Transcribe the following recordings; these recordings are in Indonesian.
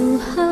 Satu hal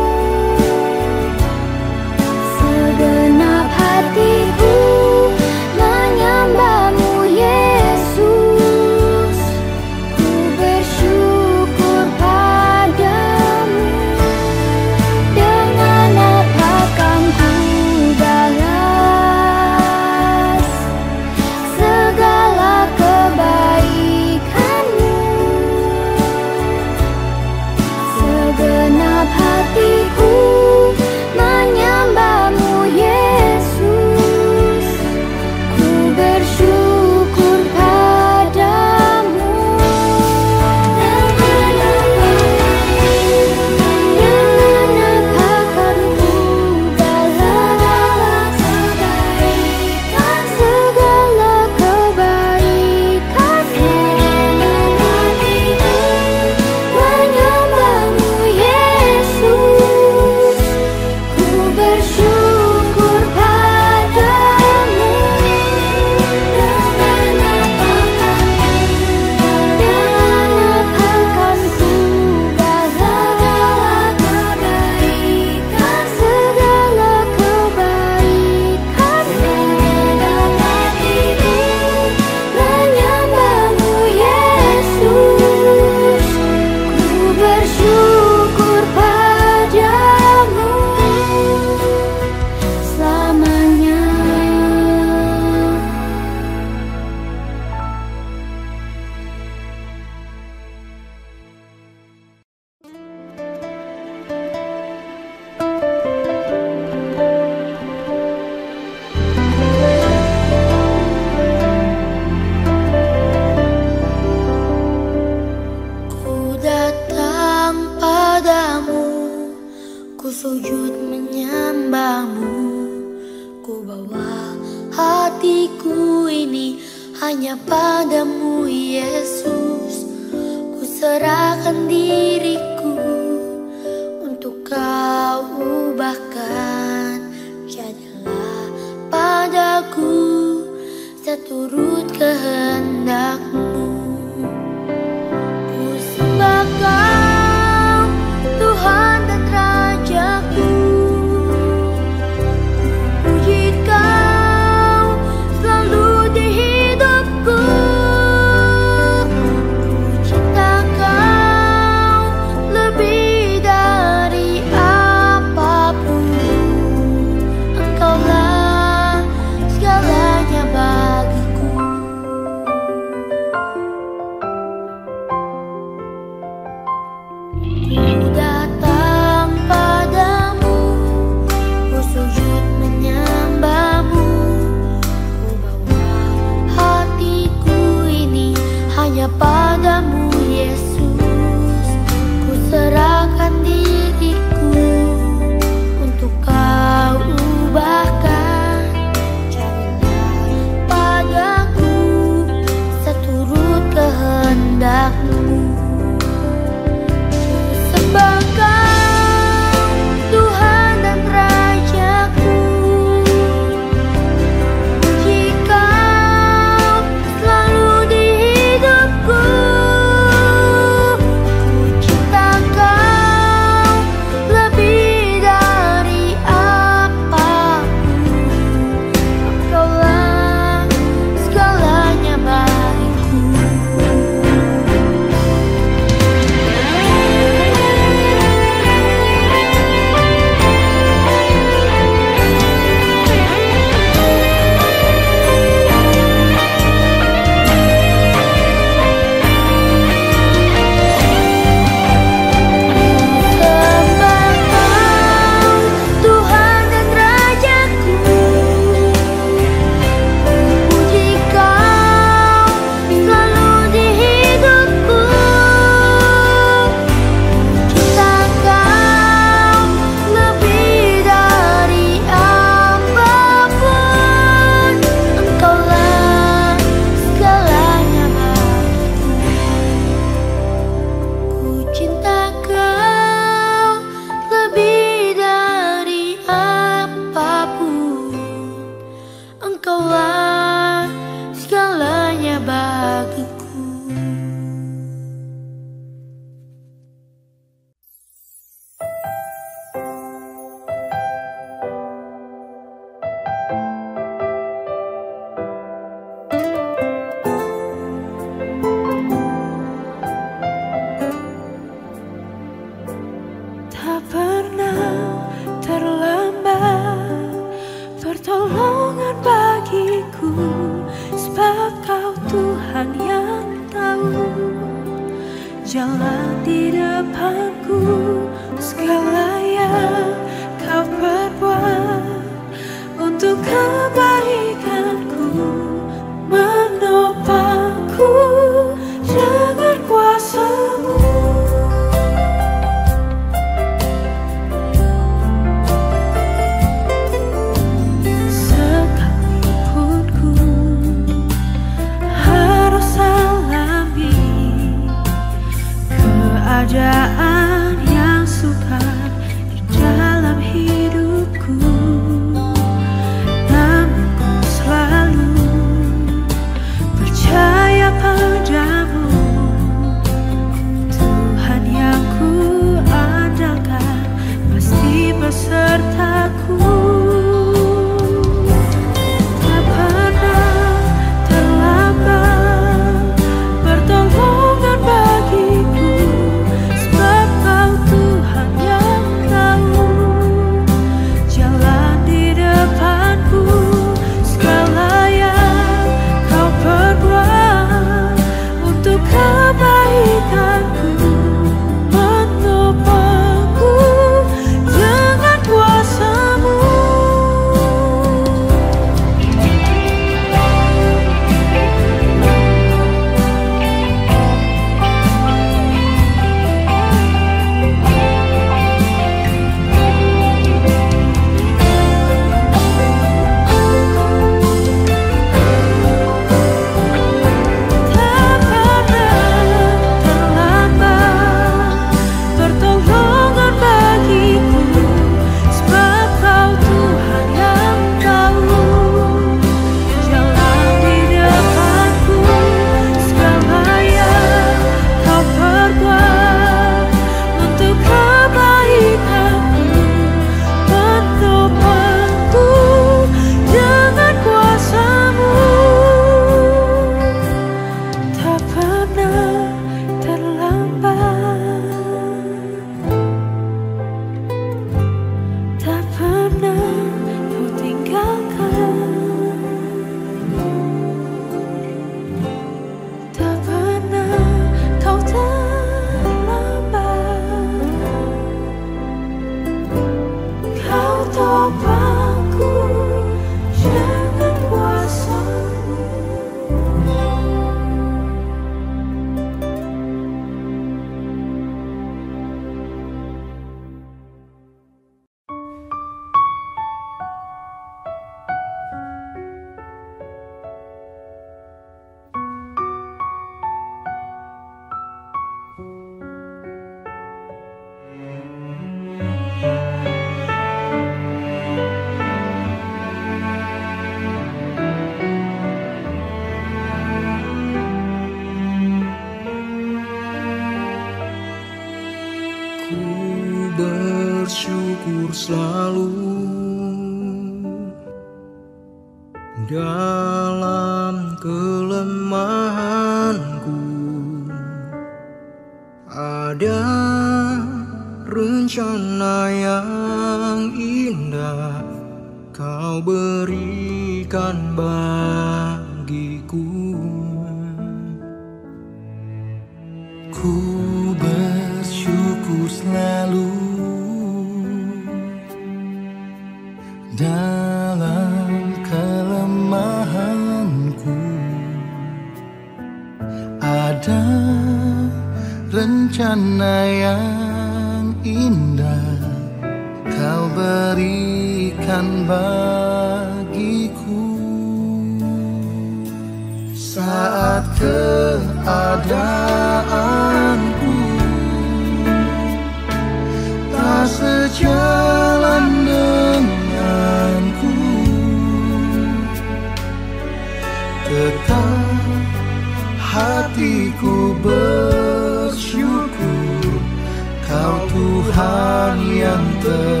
yang terbaik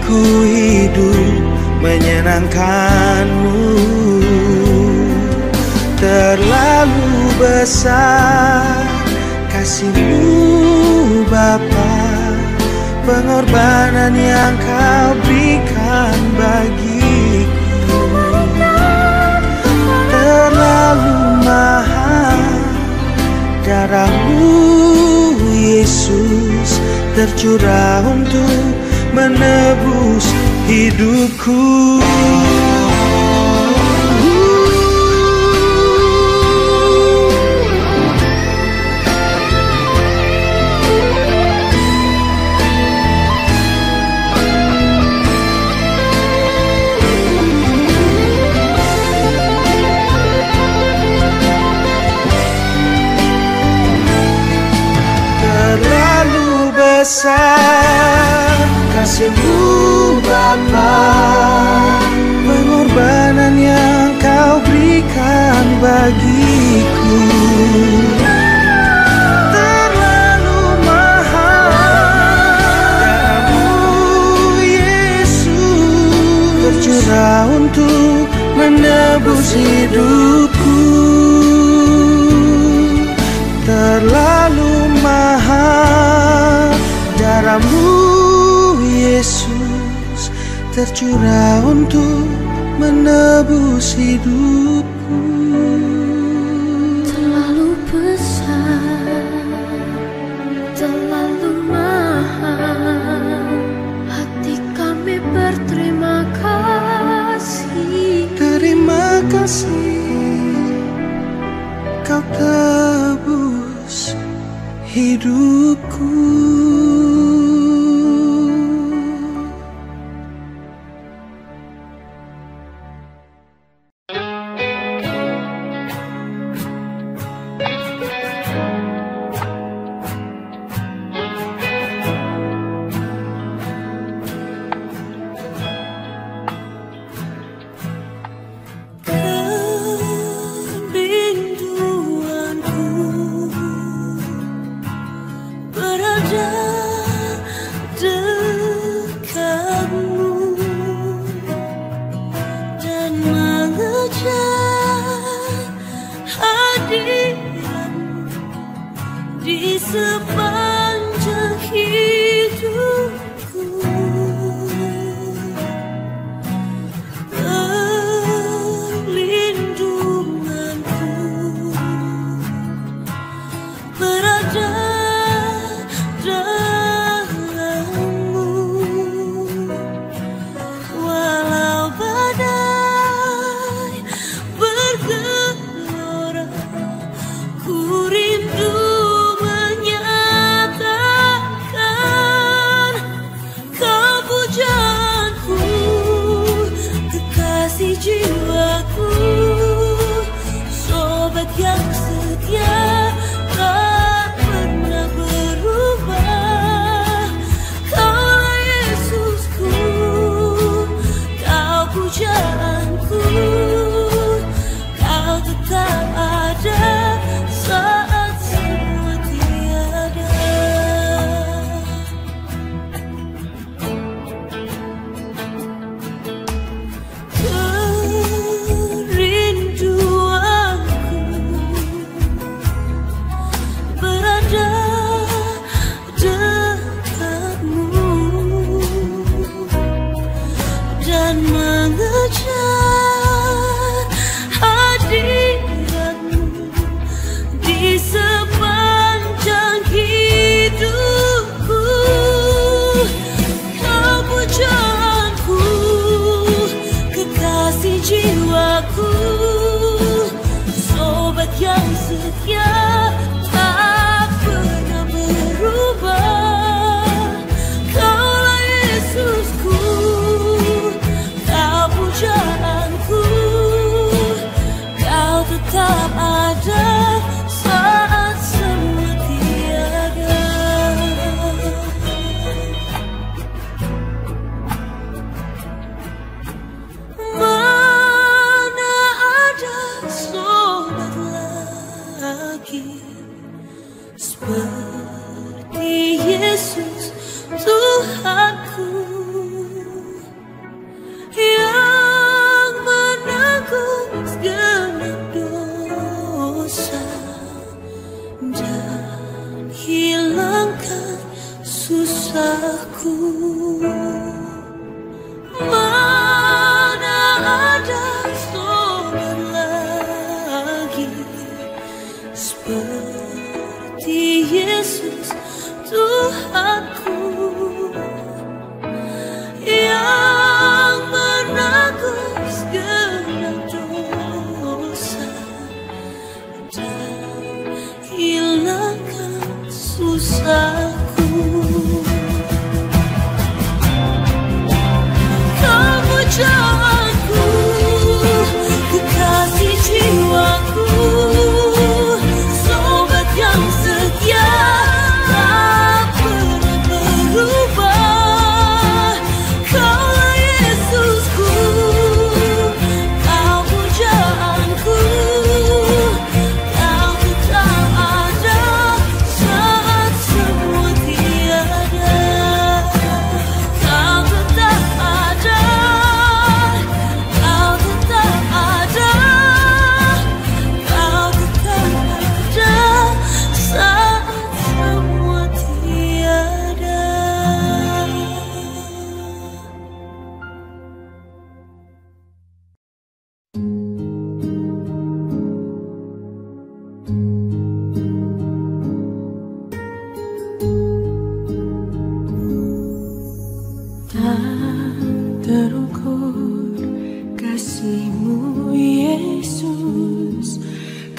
ku hidup menyenangkanmu. Terlalu besar kasihmu Bapa Pengorbanan yang kau berikan bagiku. Terlalu mahal Darahmu Yesus Tercurah untuk menebus hidupku. Terlalu besar kasihmu Bapa pengorbanan yang kau berikan bagiku. Terlalu mahal. Darahmu Yesus tercurah untuk menebus hidupku. Terlalu mahal. Darahmu tercurah untuk menebus hidupku. Terlalu besar Terlalu mahal. Hati kami berterima kasih. Terima kasih kau tebus hidupku aku. Sobat yang setia.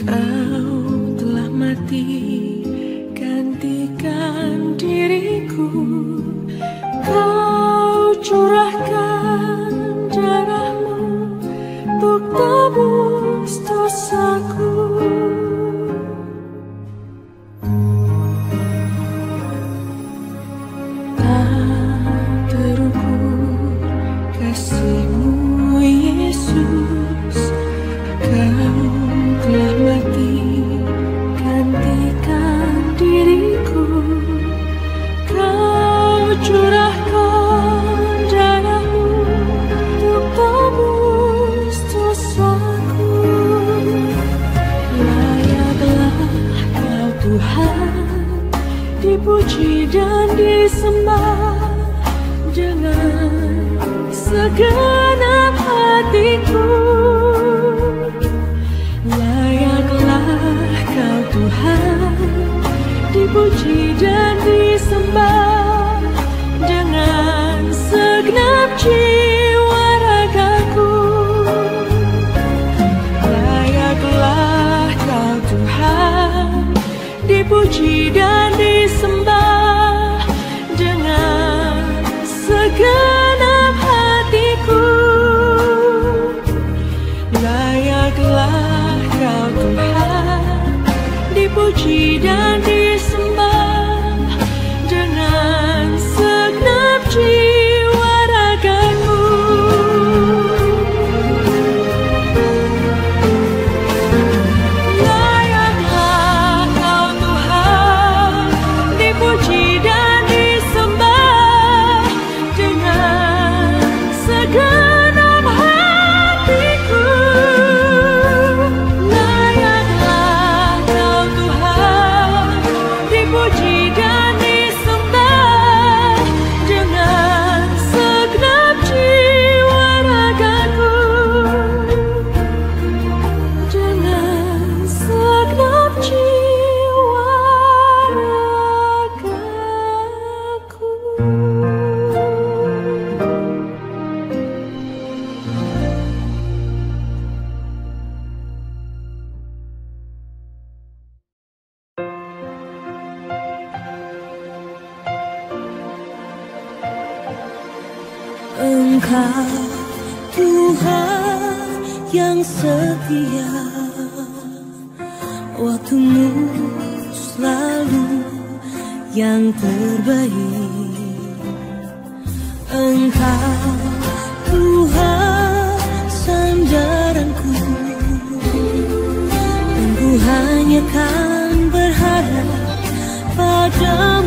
Kau telah mati Gantikan diriku. Kau curahkan Engkau Tuhan yang setia Waktumu selalu yang terbaik. Engkau Tuhan sandaranku Engkau hanya kan berharap padamu.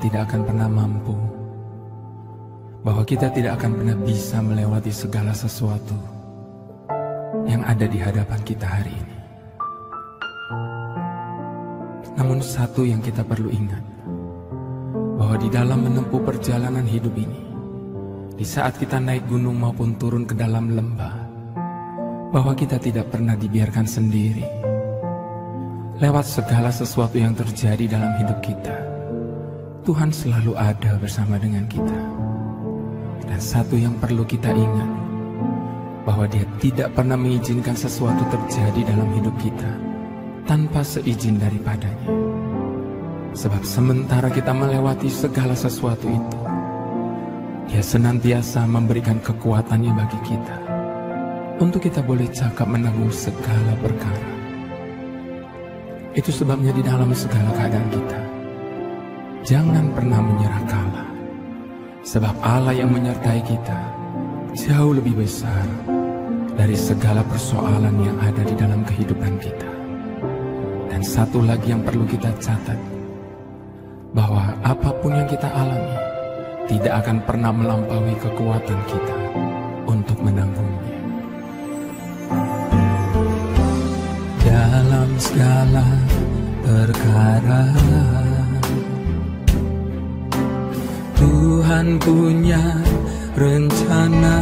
Tidak akan pernah mampu, bahwa kita tidak akan pernah bisa melewati segala sesuatu yang ada di hadapan kita hari ini. Namun, satu yang kita perlu ingat bahwa di dalam menempuh perjalanan hidup ini, di saat kita naik gunung maupun turun ke dalam lembah, bahwa kita tidak pernah dibiarkan sendiri lewat segala sesuatu yang terjadi dalam hidup kita, Tuhan selalu ada bersama dengan kita. Dan satu yang perlu kita ingat, bahwa dia tidak pernah mengizinkan sesuatu terjadi dalam hidup kita tanpa seizin daripadanya. Sebab sementara kita melewati segala sesuatu itu, dia senantiasa memberikan kekuatannya bagi kita untuk kita boleh cakap menanggung segala perkara itu sebabnya di dalam segala keadaan kita, jangan pernah menyerah kalah. Sebab Allah yang menyertai kita jauh lebih besar dari segala persoalan yang ada di dalam kehidupan kita. Dan satu lagi yang perlu kita catat, bahwa apa pun yang kita alami tidak akan pernah melampaui kekuatan kita untuk menanggungnya. dalam segala perkara Tuhan punya rencana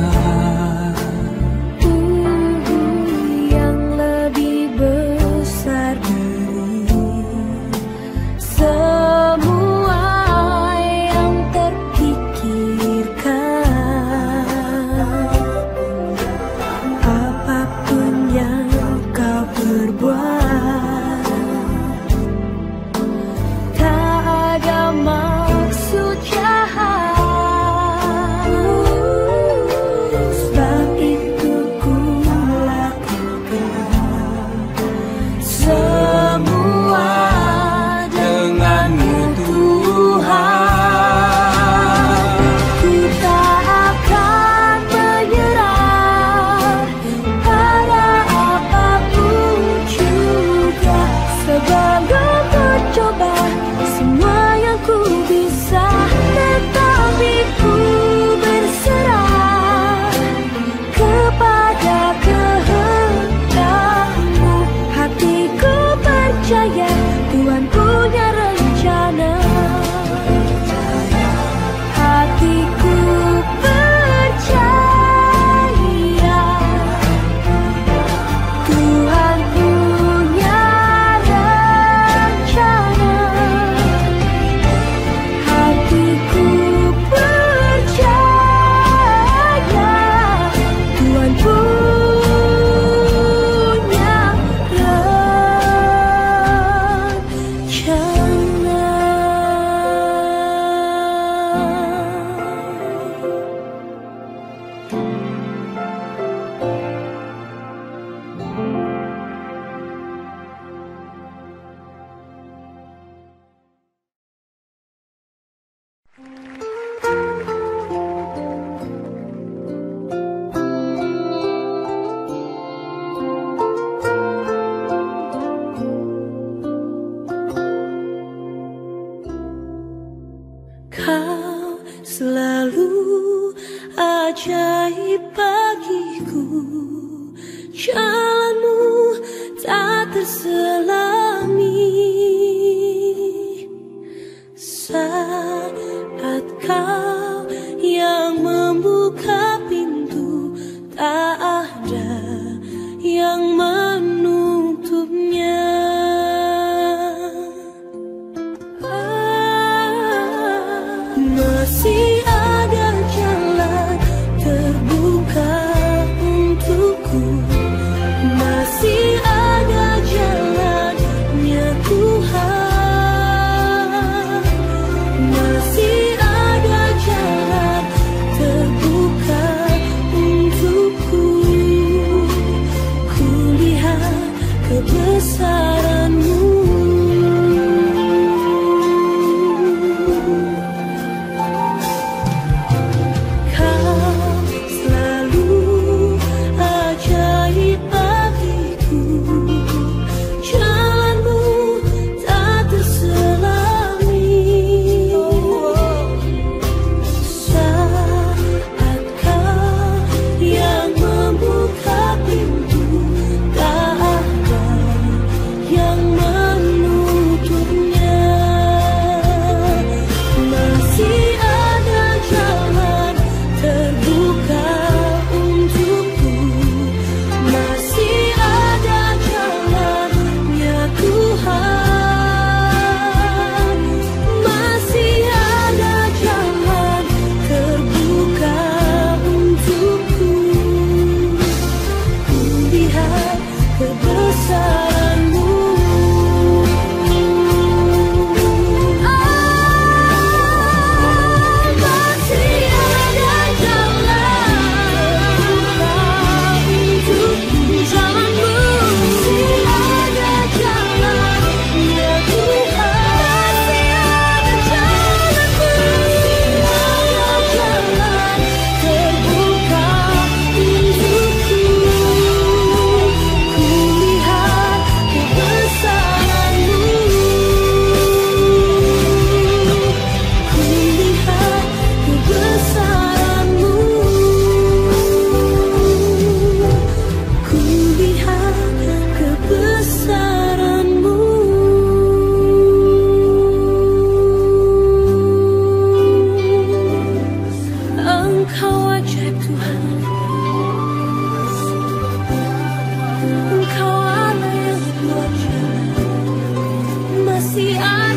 see I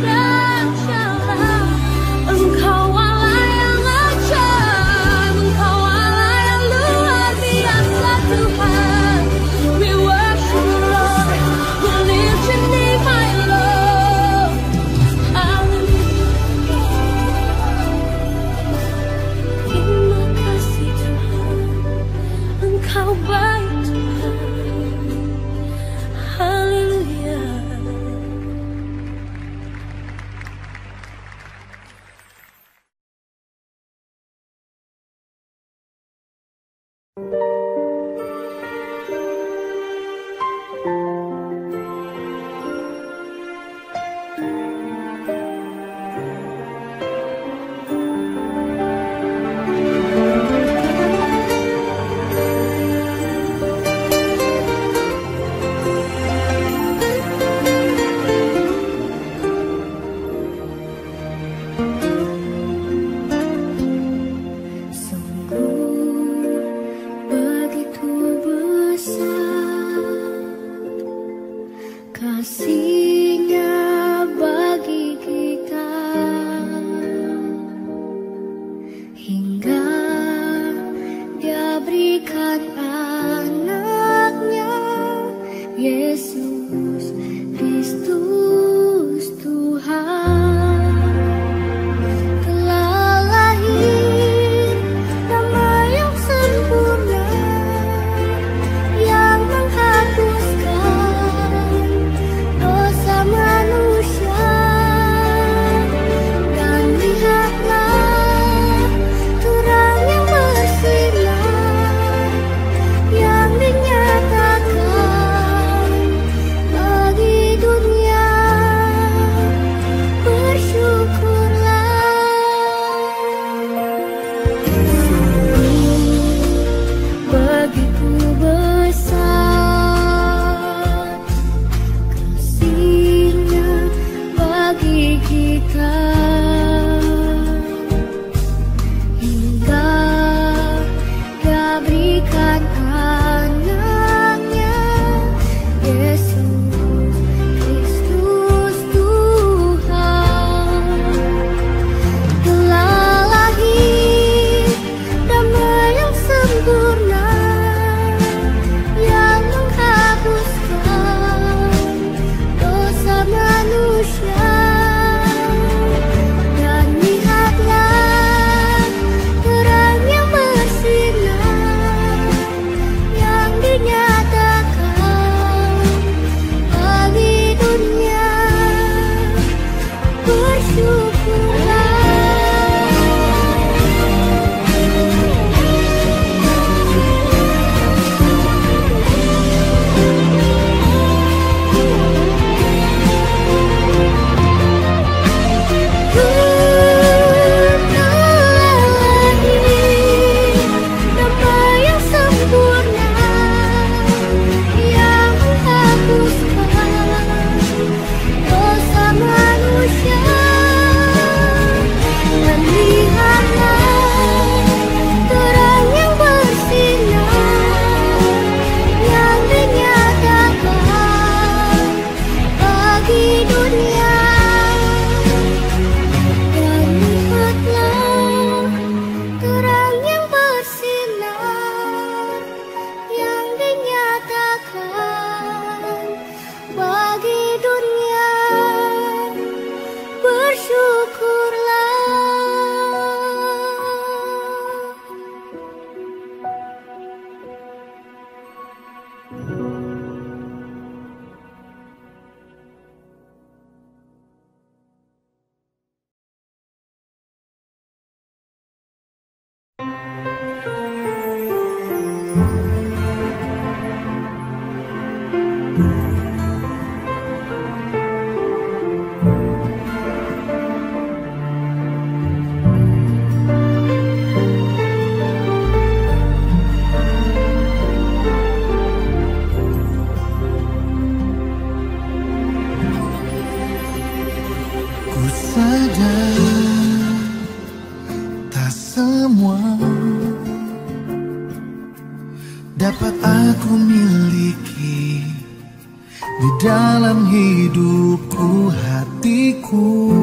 hatiku.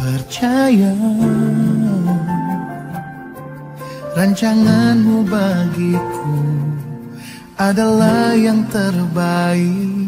Percaya rancanganmu bagiku adalah yang terbaik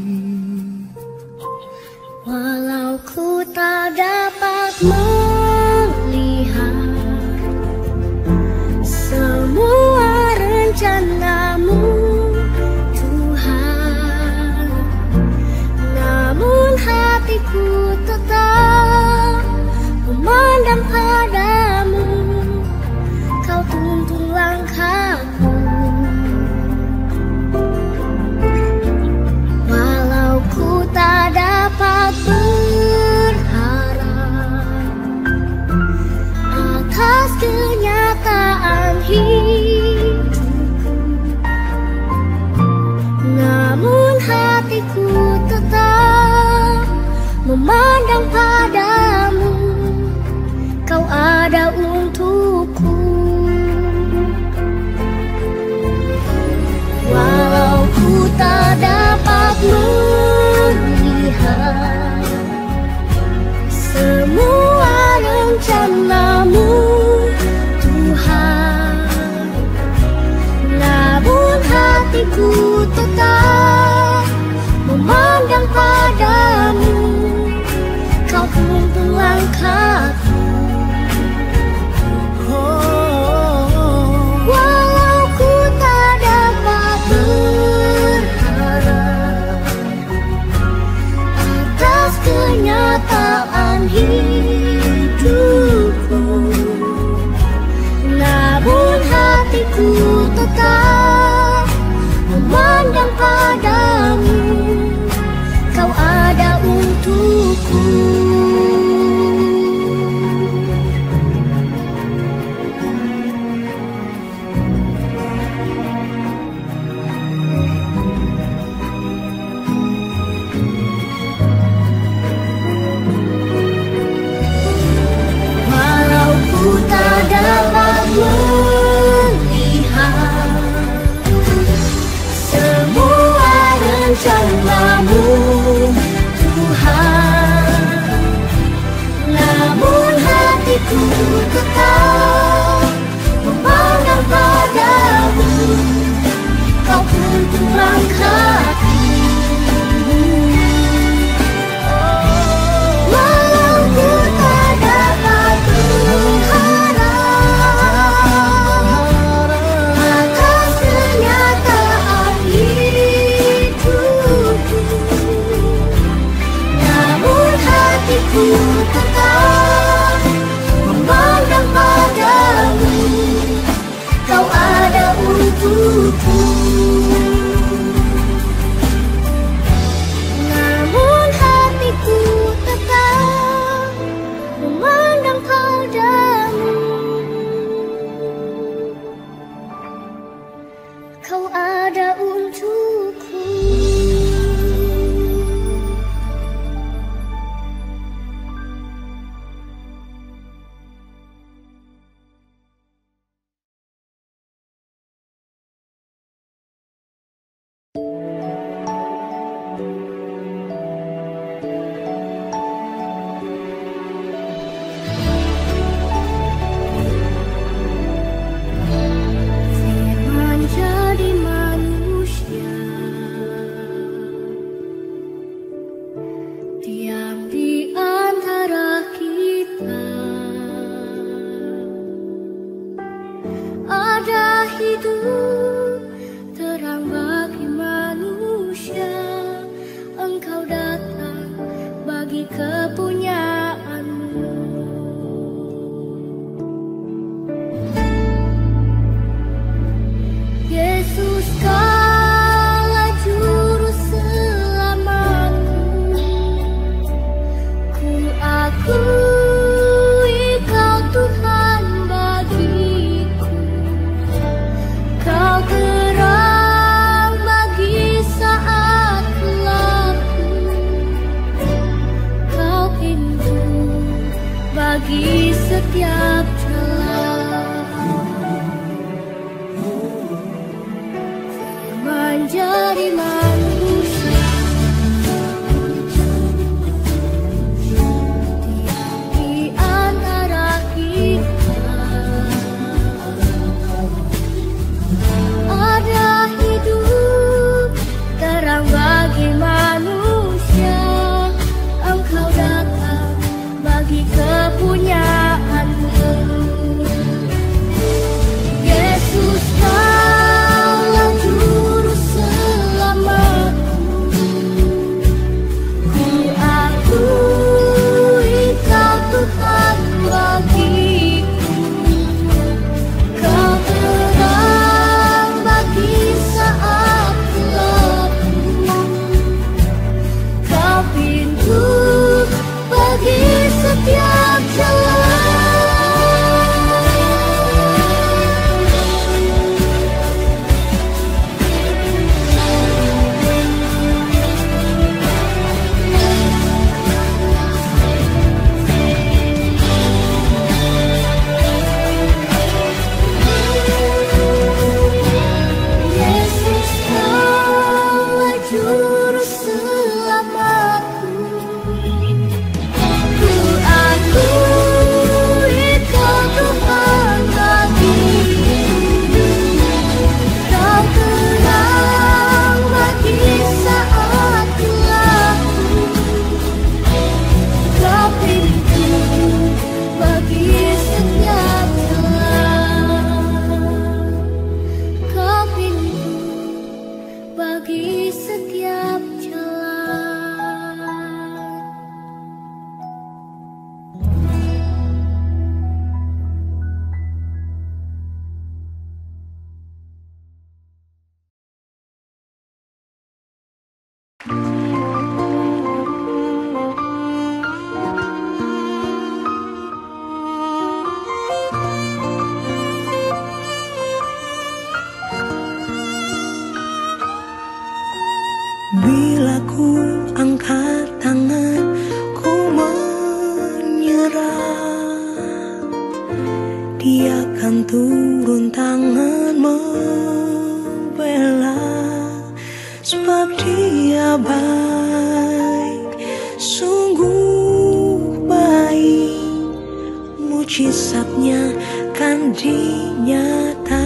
Sungguh baik. Mujizatnya kan dinyatakan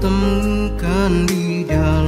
Temukan di dalam